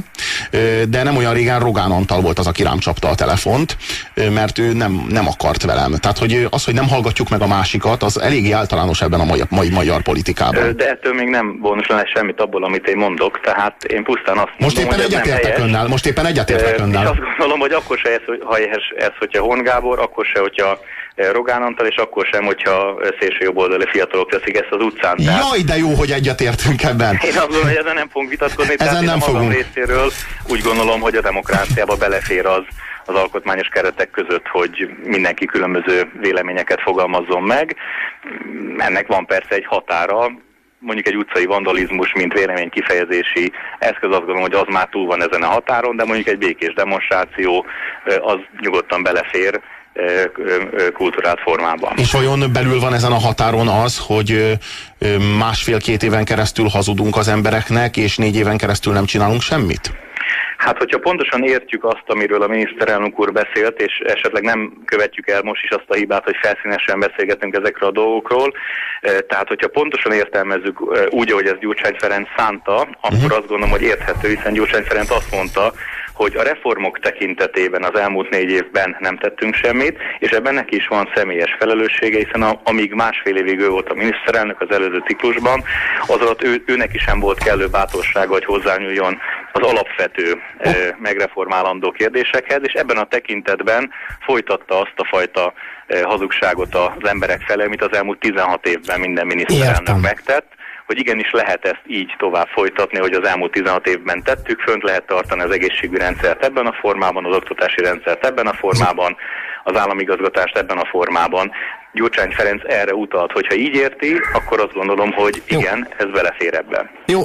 de nem olyan régen Rogán Antal volt az, aki rám csapta a telefont, mert ő nem, nem akart velem. Tehát, hogy az, hogy nem hallgatjuk meg a másikat, az eléggé általános ebben a mai, mai magyar politikában. De ettől még nem vonus le semmit abból, amit én mondok, tehát én pusztán azt Most mondom, éppen hogy egyetértek önnel, most éppen egyetértek Ö, És önnel. azt gondolom, hogy akkor se ez, ha ez, ez hogyha Hon Gábor, akkor se, hogyha Rogán Antal, és akkor sem, hogyha eh, szélső jobboldali fiatalok teszik ezt az utcán. Tehát Jaj, de jó, hogy egyetértünk ebben. én azt gondolom, hogy ezen nem fogunk vitatkozni, tehát Ezen én nem magam fogunk. részéről úgy gondolom, hogy a demokráciába belefér az, az alkotmányos keretek között, hogy mindenki különböző véleményeket fogalmazzon meg. Ennek van persze egy határa, mondjuk egy utcai vandalizmus, mint vélemény kifejezési eszköz, azt gondolom, hogy az már túl van ezen a határon, de mondjuk egy békés demonstráció ö, az nyugodtan belefér kulturált formában. És vajon belül van ezen a határon az, hogy másfél-két éven keresztül hazudunk az embereknek, és négy éven keresztül nem csinálunk semmit? Hát, hogyha pontosan értjük azt, amiről a miniszterelnök úr beszélt, és esetleg nem követjük el most is azt a hibát, hogy felszínesen beszélgetünk ezekről a dolgokról, eh, tehát hogyha pontosan értelmezzük úgy, ahogy ez Gyurcsány Ferenc szánta, akkor azt gondolom, hogy érthető, hiszen Gyurcsány Ferenc azt mondta, hogy a reformok tekintetében az elmúlt négy évben nem tettünk semmit, és ebben neki is van személyes felelőssége, hiszen a, amíg másfél évig ő volt a miniszterelnök az előző ciklusban, az alatt ő, őnek is sem volt kellő bátorsága, hogy hozzányúljon az alapvető eh, megreformálandó kérdésekhez, és ebben a tekintetben folytatta azt a fajta hazugságot az emberek felé, amit az elmúlt 16 évben minden miniszterelnök Értem. megtett, hogy igenis lehet ezt így tovább folytatni, hogy az elmúlt 16 évben tettük, fönt lehet tartani az egészségügyi rendszert ebben a formában, az oktatási rendszert ebben a formában, az államigazgatást ebben a formában. Gyurcsány Ferenc erre utalt, hogyha így érti, akkor azt gondolom, hogy Jó. igen, ez belefér ebbe. Jó,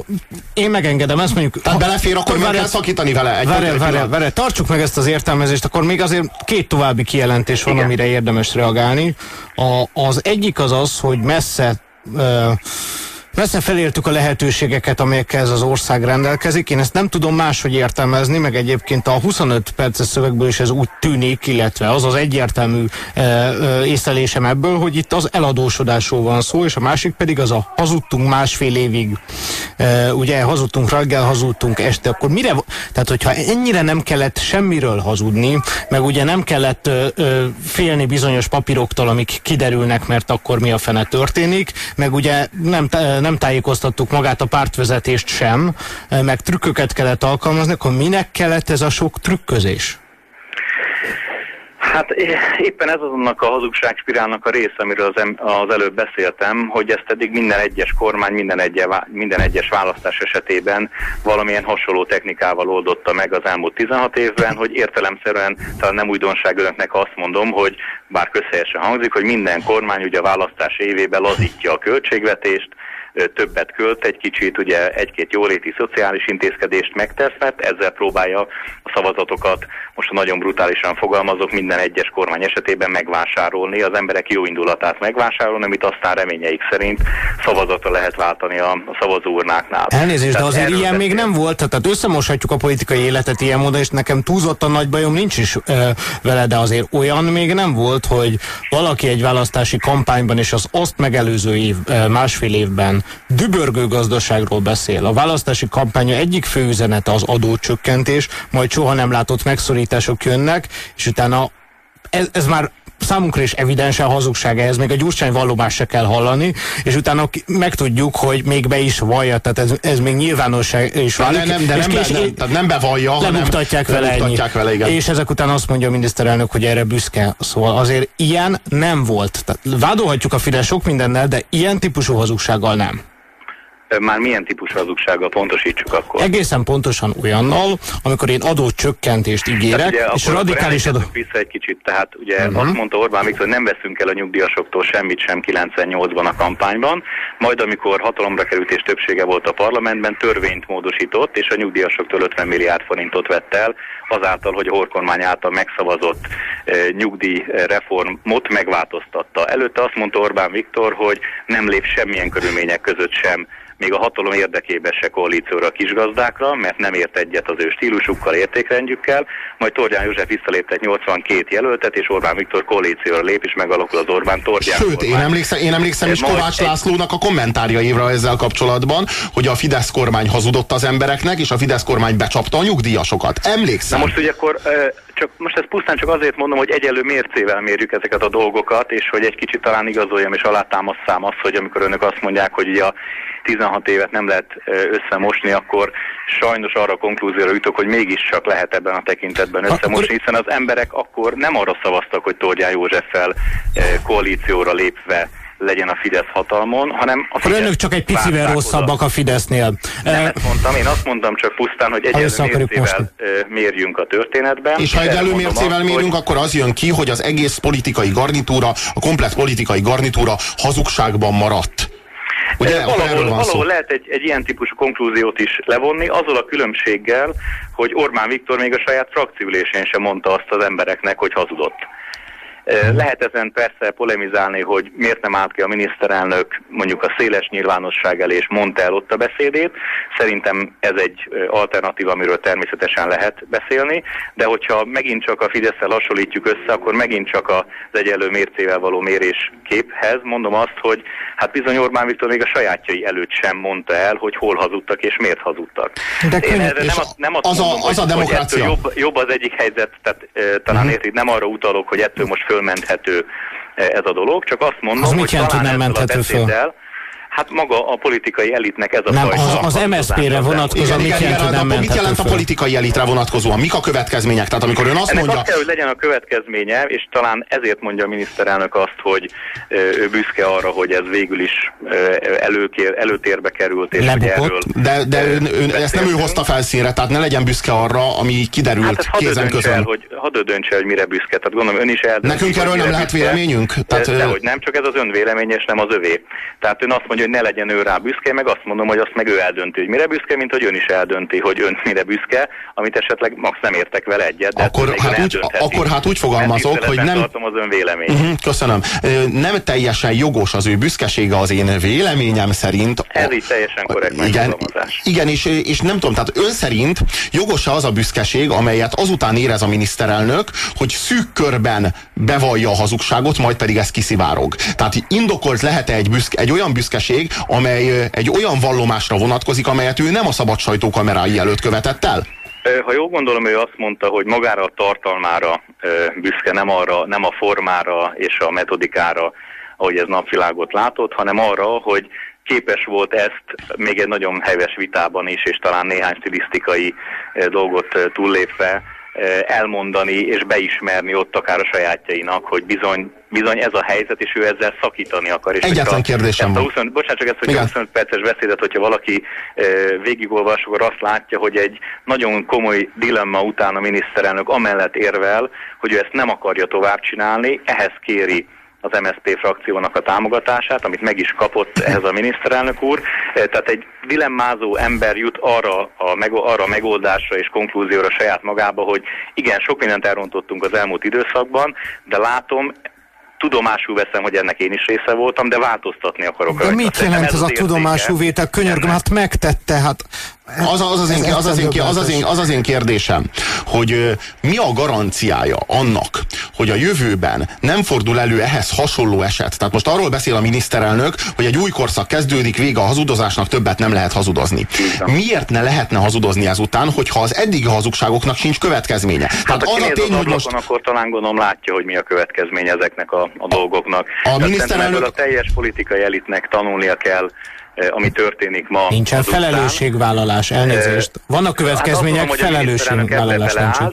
én megengedem ezt mondjuk. Tehát belefér, akkor meg várjál, kell szakítani vele. Egy Várjál, várjál, várjál, tartsuk meg ezt az értelmezést, akkor még azért két további kijelentés van, Igen. amire érdemes reagálni. A, az egyik az az, hogy messze ö, Messze felértük a lehetőségeket, amelyekkel ez az ország rendelkezik. Én ezt nem tudom máshogy értelmezni, meg egyébként a 25 perces szövegből is ez úgy tűnik, illetve az az egyértelmű e, e, észlelésem ebből, hogy itt az eladósodásról van szó, és a másik pedig az a hazudtunk másfél évig. E, ugye hazudtunk reggel, hazudtunk este, akkor mire, tehát hogyha ennyire nem kellett semmiről hazudni, meg ugye nem kellett ö, ö, félni bizonyos papíroktól, amik kiderülnek, mert akkor mi a fene történik, meg ugye nem, tá- nem tájékoztattuk magát a pártvezetést sem, ö, meg trükköket kellett alkalmazni, akkor minek kellett ez a sok trükközés? Hát éppen ez azonnak a hazugságspirálnak a része, amiről az, az előbb beszéltem, hogy ezt eddig minden egyes kormány, minden, egye, minden egyes választás esetében valamilyen hasonló technikával oldotta meg az elmúlt 16 évben, hogy értelemszerűen talán nem újdonság önöknek azt mondom, hogy bár közhelyesen hangzik, hogy minden kormány ugye a választás évében lazítja a költségvetést, többet költ egy kicsit, ugye egy-két jóléti szociális intézkedést megtesz, mert ezzel próbálja a szavazatokat, most nagyon brutálisan fogalmazok, minden egyes kormány esetében megvásárolni, az emberek jó indulatát megvásárolni, amit aztán reményeik szerint szavazatra lehet váltani a, a szavazóurnáknál. Elnézést, de Tehát azért erről ilyen még nem volt, tehát összemoshatjuk a politikai életet ilyen módon, és nekem túlzottan nagy bajom nincs is ö, vele, de azért olyan még nem volt, hogy valaki egy választási kampányban és az azt megelőző év, ö, másfél évben dübörgő gazdaságról beszél. A választási kampánya egyik fő üzenete az adócsökkentés, majd soha nem látott megszorítások jönnek, és utána ez, ez már számunkra is evidensen hazugság ez, még a Gyurcsány vallomás se kell hallani, és utána megtudjuk, hogy még be is vallja, tehát ez, ez még nyilvánosság is válik. De nem, de és nem, kés, nem, tehát nem bevallja, lemuktatják vele, lemuktatják vele igen. És ezek után azt mondja a miniszterelnök, hogy erre büszke. Szóval azért ilyen nem volt. Tehát vádolhatjuk a Fidesz sok mindennel, de ilyen típusú hazugsággal nem. Már milyen típusú hazugsággal pontosítsuk akkor? Egészen pontosan olyannal, amikor én adócsökkentést ígérek, ugye, és akkor, radikális adó... vissza egy kicsit, tehát ugye uh-huh. azt mondta Orbán Viktor, hogy nem veszünk el a nyugdíjasoktól semmit sem 98-ban a kampányban, majd amikor hatalomra került és többsége volt a parlamentben, törvényt módosított, és a nyugdíjasoktól 50 milliárd forintot vett el, azáltal, hogy a horkormány által megszavazott e, nyugdíjreformot megváltoztatta. Előtte azt mondta Orbán Viktor, hogy nem lép semmilyen körülmények között sem még a hatalom érdekében se koalícióra a kisgazdákra, mert nem ért egyet az ő stílusukkal, értékrendjükkel, majd Tordján József visszaléptet 82 jelöltet, és Orbán Viktor koalícióra lép, és megalakul az Orbán Tordján. Sőt, én emlékszem, én emlékszem is Kovács Lászlónak a kommentárjaivra ezzel kapcsolatban, hogy a Fidesz kormány hazudott az embereknek, és a Fidesz kormány becsapta a nyugdíjasokat. Emlékszem. Na most ugye akkor csak, most ezt pusztán csak azért mondom, hogy egyelő mércével mérjük ezeket a dolgokat, és hogy egy kicsit talán igazoljam és alátámasztám azt, hogy amikor önök azt mondják, hogy ugye a 16 évet nem lehet összemosni, akkor sajnos arra a konklúzióra jutok, hogy mégiscsak lehet ebben a tekintetben összemosni, hiszen az emberek akkor nem arra szavaztak, hogy Tordján Józseffel koalícióra lépve legyen a Fidesz hatalmon, hanem a Fidesz önök csak egy picivel rosszabbak a Fidesznél. Nem ezt mondtam, én azt mondtam csak pusztán, hogy egyenlő mércével mérjünk a történetben. És ha egyenlő mércével mérünk, hogy... akkor az jön ki, hogy az egész politikai garnitúra, a komplet politikai garnitúra hazugságban maradt. Ugye, valahol, valahol lehet egy, egy ilyen típusú konklúziót is levonni, azzal a különbséggel, hogy Orbán Viktor még a saját frakciülésén sem mondta azt az embereknek, hogy hazudott. Lehet ezen persze polemizálni, hogy miért nem állt ki a miniszterelnök mondjuk a széles nyilvánosság elé és mondta el ott a beszédét. Szerintem ez egy alternatíva, amiről természetesen lehet beszélni, de hogyha megint csak a fidesz hasonlítjuk össze, akkor megint csak az egyenlő mércével való mérés képhez mondom azt, hogy hát bizony Orbán Viktor még a sajátjai előtt sem mondta el, hogy hol hazudtak és miért hazudtak. De Én erre nem, a, nem azt az mondom, a, az hogy, a demokrácia. hogy jobb, jobb az egyik helyzet, tehát e, talán uh-huh. értik, nem arra utalok, hogy ettől most fölmenthető ez a dolog, csak azt mondom, az hogy talán nem menthető föl? Hát maga a politikai elitnek ez a nem, Az, az MSZP-re vonatkozóan mit jelent, hogy nem Mit jelent a politikai elitre vonatkozóan? Mik a következmények? Tehát amikor ön azt Ennek mondja... azt kell, hogy legyen a következménye, és talán ezért mondja a miniszterelnök azt, hogy ő büszke arra, hogy ez végül is előkér, előtérbe került. És Lebukott. erről de de ön, ön, ezt nem ő hozta felszínre, tehát ne legyen büszke arra, ami kiderült hát kézen közön. El, hogy, hadd döntse, hogy mire büszke. Tehát gondolom ön is eldönti, Nekünk erről nem lehet véleményünk? Tehát, de, hogy nem, csak ez az ön vélemény, és nem az övé. Tehát ön azt mondja, hogy ne legyen ő rá büszke, meg azt mondom, hogy azt meg ő eldönti, hogy mire büszke, mint hogy ön is eldönti, hogy ön mire büszke, amit esetleg max nem értek vele egyet. De akkor, hát úgy, akkor hát úgy fogalmazok, hogy nem... tartom az ön vélemény. Uh-huh, köszönöm. Nem teljesen jogos az ő büszkesége az én véleményem szerint. Ez így teljesen korrekt igen, igen és, és nem tudom, tehát ön szerint jogos-e az a büszkeség, amelyet azután érez a miniszterelnök, hogy szűk körben bevallja a hazugságot, majd pedig ez kiszivárog. Tehát indokolt lehet-e egy, büszke, egy olyan büszkeség, amely egy olyan vallomásra vonatkozik, amelyet ő nem a szabad sajtókamerái előtt követett el? Ha jól gondolom, ő azt mondta, hogy magára a tartalmára büszke, nem, arra, nem a formára és a metodikára, ahogy ez napvilágot látott, hanem arra, hogy képes volt ezt még egy nagyon heves vitában is, és talán néhány stilisztikai dolgot túllépve elmondani és beismerni ott akár a sajátjainak, hogy bizony, bizony ez a helyzet, és ő ezzel szakítani akar. És Egyetlen kérdésem van. 20, bocsánat, csak ezt, hogy 25 perces beszédet, hogyha valaki e, végigolvas, akkor azt látja, hogy egy nagyon komoly dilemma után a miniszterelnök amellett érvel, hogy ő ezt nem akarja tovább csinálni, ehhez kéri az MSZP frakciónak a támogatását, amit meg is kapott ehhez a miniszterelnök úr. Eh, tehát egy dilemmázó ember jut arra a, arra a megoldásra és konklúzióra saját magába, hogy igen, sok mindent elrontottunk az elmúlt időszakban, de látom, tudomásul veszem, hogy ennek én is része voltam, de változtatni akarok. De mit jelent ez a tudomásul vétel? Könyörgöm, hát megtette, hát Az az, az, én, az, az, én, az, az, én, az az én kérdésem, hogy mi a garanciája annak, hogy a jövőben nem fordul elő ehhez hasonló eset. Tehát most arról beszél a miniszterelnök, hogy egy új korszak kezdődik, vége a hazudozásnak, többet nem lehet hazudozni. Miért ne lehetne hazudozni ezután, hogyha az eddigi hazugságoknak sincs következménye? Hát Tehát az a tény, hogy most... akkor talán gondolom látja, hogy mi a következménye ezeknek a, a dolgoknak. A miniszterelnök... a teljes politikai elitnek tanulnia kell ami történik ma. Nincsen felelősségvállalás, elnézést. Eh, Vannak következmények, hát felelősségvállalás nincs. Eh,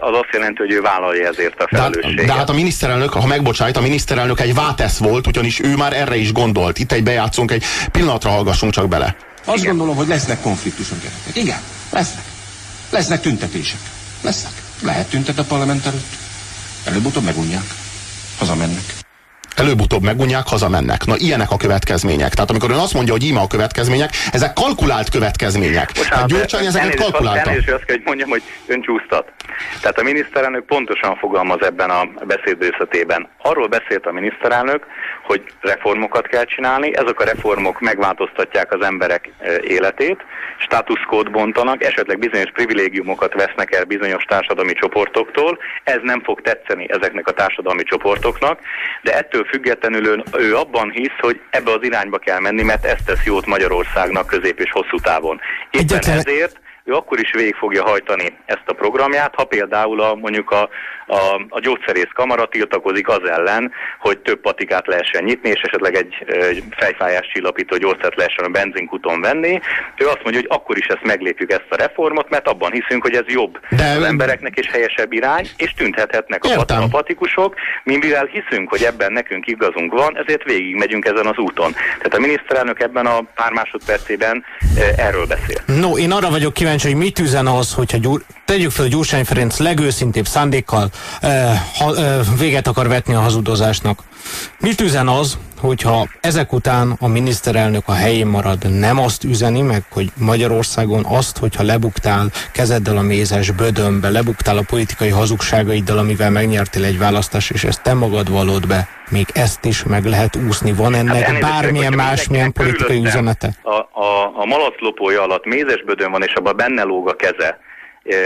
az azt jelenti, hogy ő vállalja ezért a felelősséget. De, de hát a miniszterelnök, ha megbocsájt, a miniszterelnök egy vátesz volt, ugyanis ő már erre is gondolt. Itt egy bejátszunk, egy pillanatra hallgassunk csak bele. Azt Igen. gondolom, hogy lesznek konfliktusok gyerekek. Igen, lesznek. Lesznek tüntetések. Lesznek. Lehet tüntet a parlament előtt. Előbb-utóbb megunják. Hazamennek előbb-utóbb megunják, hazamennek. Na, ilyenek a következmények. Tehát amikor ön azt mondja, hogy íme a következmények, ezek kalkulált következmények. Bocsánat, hát Gyurcsány ezeket kalkulálta. Elnézést, azt kell, hogy mondjam, hogy ön csúsztat. Tehát a miniszterelnök pontosan fogalmaz ebben a beszédőszetében. Arról beszélt a miniszterelnök, hogy reformokat kell csinálni, ezek a reformok megváltoztatják az emberek e, életét, státuszkód bontanak, esetleg bizonyos privilégiumokat vesznek el bizonyos társadalmi csoportoktól, ez nem fog tetszeni ezeknek a társadalmi csoportoknak, de ettől függetlenül ő, ő abban hisz, hogy ebbe az irányba kell menni, mert ez tesz jót Magyarországnak közép és hosszú távon. Éppen Egyetlen... ezért ő akkor is végig fogja hajtani ezt a programját, ha például a, mondjuk a, a, a gyógyszerész kamara tiltakozik az ellen, hogy több patikát lehessen nyitni, és esetleg egy, egy fejfájás csillapító gyógyszert lehessen a benzinkuton venni. Ő azt mondja, hogy akkor is ezt meglépjük ezt a reformot, mert abban hiszünk, hogy ez jobb De az embereknek és helyesebb irány, és tüntethetnek a, a patikusok. Mi mivel hiszünk, hogy ebben nekünk igazunk van, ezért végig megyünk ezen az úton. Tehát a miniszterelnök ebben a pár másodpercében e, erről beszél. No, én arra vagyok kíváncsi, hogy mit üzen az, hogyha gyúr, tegyük fel, hogy Gyurcsány Ferenc legőszintébb szándékkal ha, véget akar vetni a hazudozásnak. Mit üzen az, hogyha ezek után a miniszterelnök a helyén marad, nem azt üzeni meg, hogy Magyarországon azt, hogyha lebuktál kezeddel a mézes bödönbe, lebuktál a politikai hazugságaiddal, amivel megnyertél egy választást, és ezt te magad valod be, még ezt is meg lehet úszni. Van ennek hát bármilyen másmilyen politikai üzenete? A, a, a malaclopója alatt mézes bödön van, és abban benne lóg a keze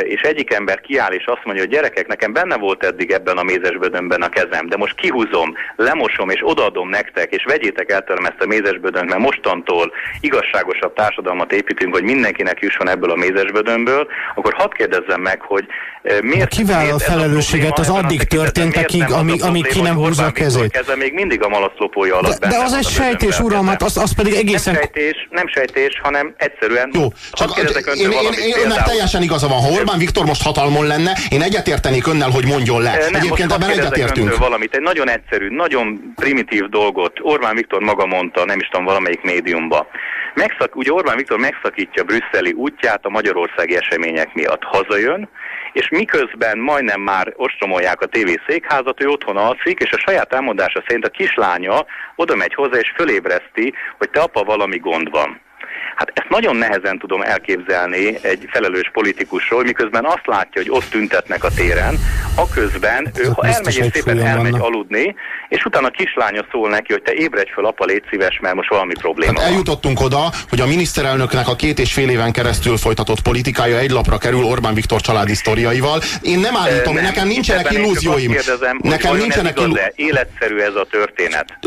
és egyik ember kiáll és azt mondja, hogy gyerekek, nekem benne volt eddig ebben a mézesbödönben a kezem, de most kihúzom, lemosom és odaadom nektek, és vegyétek el tőlem ezt a mézesbödönt, mert mostantól igazságosabb társadalmat építünk, hogy mindenkinek jusson ebből a mézesbödönből, akkor hadd kérdezzem meg, hogy miért... Miért a felelősséget az addig történtekig, amíg, amíg ki nem húzza a kezét? Keze még mindig a malaszlopója alatt De, de az egy sejtés, uram, hát az, az pedig egészen... Nem sejtés, nem sejtés, hanem egyszerűen... Jó, csak én, én, én, én, teljesen igaza van, ha Orbán Viktor most hatalmon lenne, én egyetértenék önnel, hogy mondjon le. Nem, Egyébként ebben egyetértünk. valamit, egy nagyon egyszerű, nagyon primitív dolgot Orbán Viktor maga mondta, nem is tudom, valamelyik médiumba. Megszak, ugye Orbán Viktor megszakítja brüsszeli útját a magyarországi események miatt. Hazajön, és miközben majdnem már ostromolják a TV székházat, ő otthon alszik, és a saját elmondása szerint a kislánya oda megy hozzá, és fölébreszti, hogy te apa valami gond van. Hát ezt nagyon nehezen tudom elképzelni egy felelős politikusról, miközben azt látja, hogy ott tüntetnek a téren, aközben ő ha elmegy és szépen elmegy vannak. aludni, és utána a kislánya szól neki, hogy te ébredj föl, apa, légy szíves, mert most valami probléma hát eljutottunk oda, hogy a miniszterelnöknek a két és fél éven keresztül folytatott politikája egy lapra kerül Orbán Viktor családi sztoriaival. Én nem állítom, nem, nekem nincsenek illúzióim. Kérdezem, nekem nincsenek illúzióim. Életszerű ez a történet.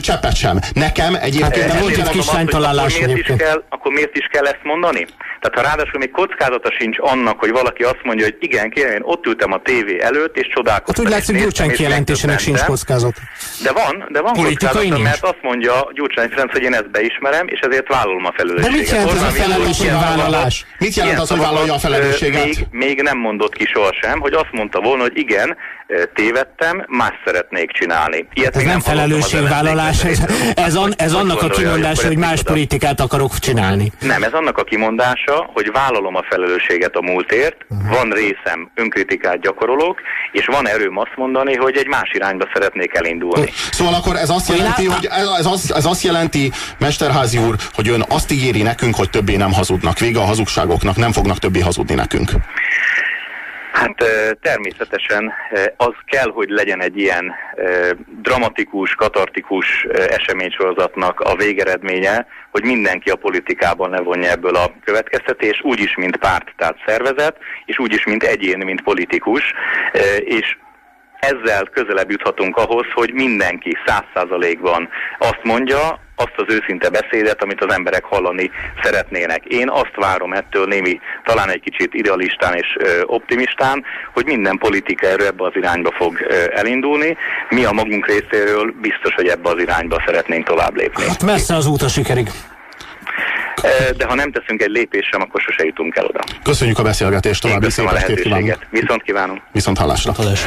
Cseppet sem. Nekem egyébként hát, volt egy kislánytalálás egyébként akkor miért is kell ezt mondani? Tehát ha ráadásul még kockázata sincs annak, hogy valaki azt mondja, hogy igen, kérem, én ott ültem a tévé előtt, és csodálkoztam. Hát úgy látszik, Gyurcsány kijelentésének sincs kockázat. De van, de van kockázata, mert azt mondja Gyurcsány Ferenc, hogy én ezt beismerem, és ezért vállalom a felelősséget. De mit jelent ez a felelősségvállalás? Mit jelent az, hogy vállalja a felelősséget? Még, még nem mondott ki sohasem, hogy azt mondta volna, hogy igen, tévedtem, más szeretnék csinálni. Ilyet ez nem, nem felelősségvállalás, ez, ez, an, ez annak a kimondása, hogy más politikát akarok csinálni. Nem, ez annak a kimondása, hogy vállalom a felelősséget a múltért, uh-huh. van részem, önkritikát gyakorolok, és van erőm azt mondani, hogy egy más irányba szeretnék elindulni. Szóval akkor ez azt jelenti, hogy ez, az, ez azt jelenti, Mesterházi úr, hogy ön azt ígéri nekünk, hogy többé nem hazudnak. Vége a hazugságoknak, nem fognak többé hazudni nekünk. Hát természetesen az kell, hogy legyen egy ilyen dramatikus, katartikus eseménysorozatnak a végeredménye, hogy mindenki a politikában levonja ebből a következtetés, úgyis, mint párt, tehát szervezet, és úgyis, mint egyén, mint politikus, és ezzel közelebb juthatunk ahhoz, hogy mindenki száz százalékban azt mondja, azt az őszinte beszédet, amit az emberek hallani szeretnének. Én azt várom ettől némi, talán egy kicsit idealistán és ö, optimistán, hogy minden politika erő ebbe az irányba fog ö, elindulni. Mi a magunk részéről biztos, hogy ebbe az irányba szeretnénk tovább lépni. Hát messze az út a sikerig de ha nem teszünk egy lépést sem, akkor sose jutunk el oda. Köszönjük a beszélgetést, további szép estét kívánunk. Viszont kívánom. Viszont hallásra. Hallás.